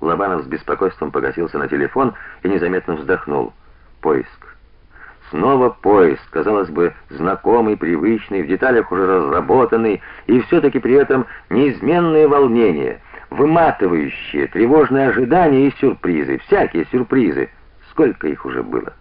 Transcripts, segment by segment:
Лобанов с беспокойством погасился на телефон и незаметно вздохнул. Поиск. Снова поиск, казалось бы, знакомый, привычный, в деталях уже разработанный, и все таки при этом неизменное волнение, выматывающее, тревожное ожидание и сюрпризы, всякие сюрпризы. Сколько их уже было?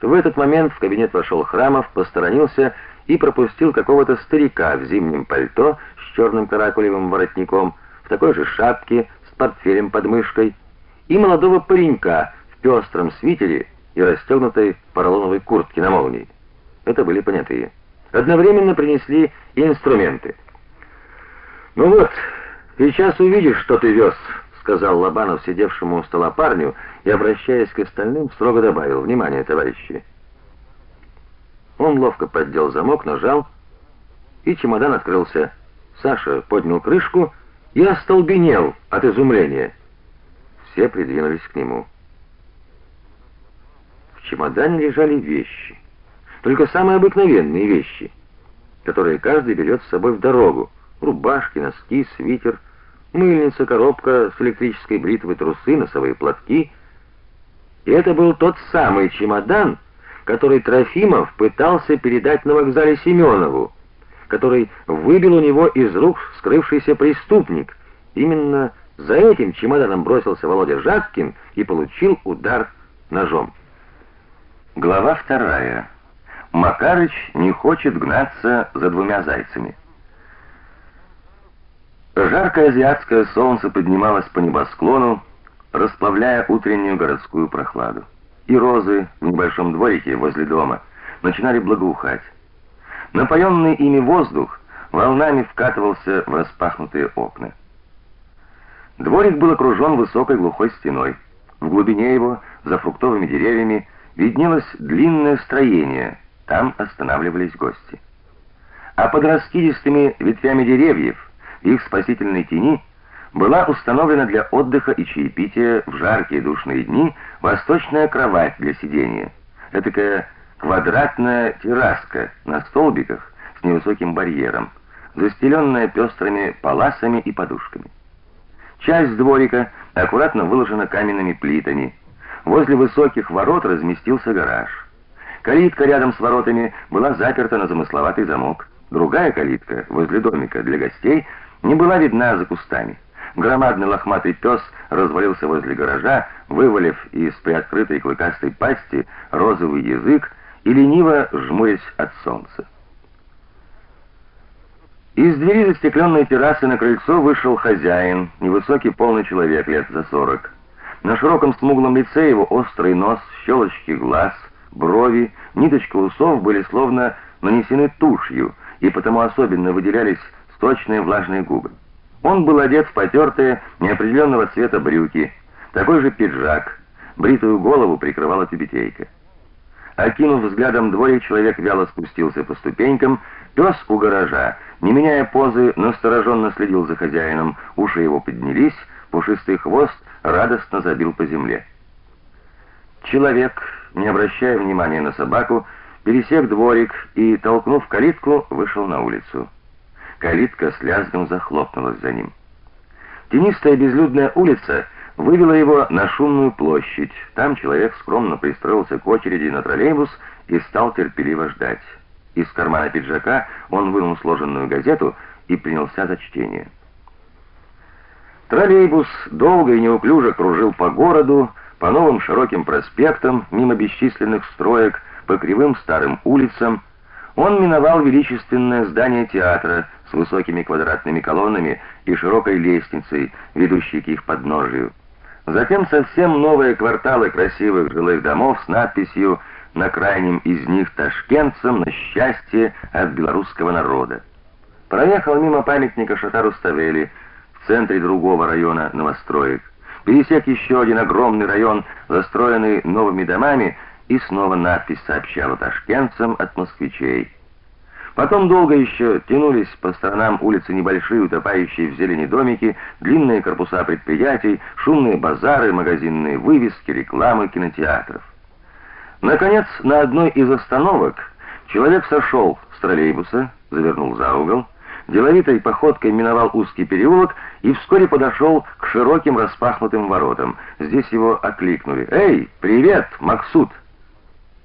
В этот момент в кабинет вошел Храмов, посторонился и пропустил какого-то старика в зимнем пальто с черным каракулевым воротником, в такой же шапке портфелем под мышкой, и молодого паренька в пестром свитере и расстегнутой поролоновой куртке на молнии. Это были понятые. Одновременно принесли и инструменты. Ну вот, сейчас увидишь, что ты вез, сказал Лобанов сидевшему у стола парню и обращаясь к остальным, строго добавил: "Внимание, товарищи!" Он ловко поддел замок, нажал, и чемодан открылся. Саша поднял крышку и остолбенел от изумления. Все придвинулись к нему. В чемодане лежали вещи, только самые обыкновенные вещи, которые каждый берет с собой в дорогу: рубашки, носки, свитер, мыльница, коробка с электрической бритвой, трусы, носовые платки. И это был тот самый чемодан, который Трофимов пытался передать на вокзале Семенову, который выбил у него из рук скрывшийся преступник. Именно за этим чемоданом бросился Володя Жаткин и получил удар ножом. Глава вторая. Макарыч не хочет гнаться за двумя зайцами. Жаркое азиатское солнце поднималось по небосклону, расплавляя утреннюю городскую прохладу. И розы в небольшом дворике возле дома начинали благоухать. Напоенный ими воздух волнами вкатывался в распахнутые окна. Дворик был окружен высокой глухой стеной. В глубине его, за фруктовыми деревьями, виднелось длинное строение. Там останавливались гости. А под раскидистыми ветвями деревьев, их спасительной тени, была установлена для отдыха и чаепития в жаркие душные дни восточная кровать для сидения. Этакая квадратная терраска на столбиках с невысоким барьером, застеленная пестрыми паласами и подушками. Часть дворика аккуратно выложена каменными плитами. Возле высоких ворот разместился гараж. Калитка рядом с воротами была заперта на замысловатый замок. Другая калитка возле домика для гостей не была видна за кустами. Громадный лохматый пес развалился возле гаража, вывалив из приоткрытой клыкастой пасти розовый язык и лениво жмурясь от солнца. Из двери застекленной террасы на крыльцо вышел хозяин, невысокий полный человек лет за сорок. На широком смуглом лице его острый нос, щелочки глаз, брови, ниточка усов были словно нанесены тушью, и потому особенно выделялись сочные влажные губы. Он был одет в потертые, неопределенного цвета брюки, такой же пиджак, бритую голову прикрывала тюбетейка. Окинув взглядом дворик, человек вяло спустился по ступенькам, пес у гаража, не меняя позы, настороженно следил за хозяином, уши его поднялись, пушистый хвост радостно забил по земле. Человек, не обращая внимания на собаку, пересек дворик и, толкнув калитку, вышел на улицу. Калитка с лязгом захлопнулась за ним. Тенистая безлюдная улица вывела его на шумную площадь. Там человек скромно пристроился к очереди на троллейбус и стал терпеливо ждать. Из кармана пиджака он вынул сложенную газету и принялся за чтение. Троллейбус долго и неуклюже кружил по городу, по новым широким проспектам, мимо бесчисленных строек, по кривым старым улицам. Он миновал величественное здание театра с высокими квадратными колоннами и широкой лестницей, ведущей к их подножию. Затем совсем новые кварталы красивых жилых домов с надписью на крайнем из них ташкентцам на счастье от белорусского народа. Проехал мимо памятника Шатару Ставели в центре другого района новостроек. Пересек еще один огромный район, застроенный новыми домами, и снова надпись сообщала ташкентцам от москвичей. Потом долго еще тянулись по сторонам улицы небольшие утопающие в зелени домики, длинные корпуса предприятий, шумные базары, магазинные вывески, рекламы кинотеатров. Наконец, на одной из остановок человек сошел с троллейбуса, завернул за угол, деловитой походкой миновал узкий переулок и вскоре подошел к широким распахнутым воротам. Здесь его окликнули. «Эй, привет, Максут!»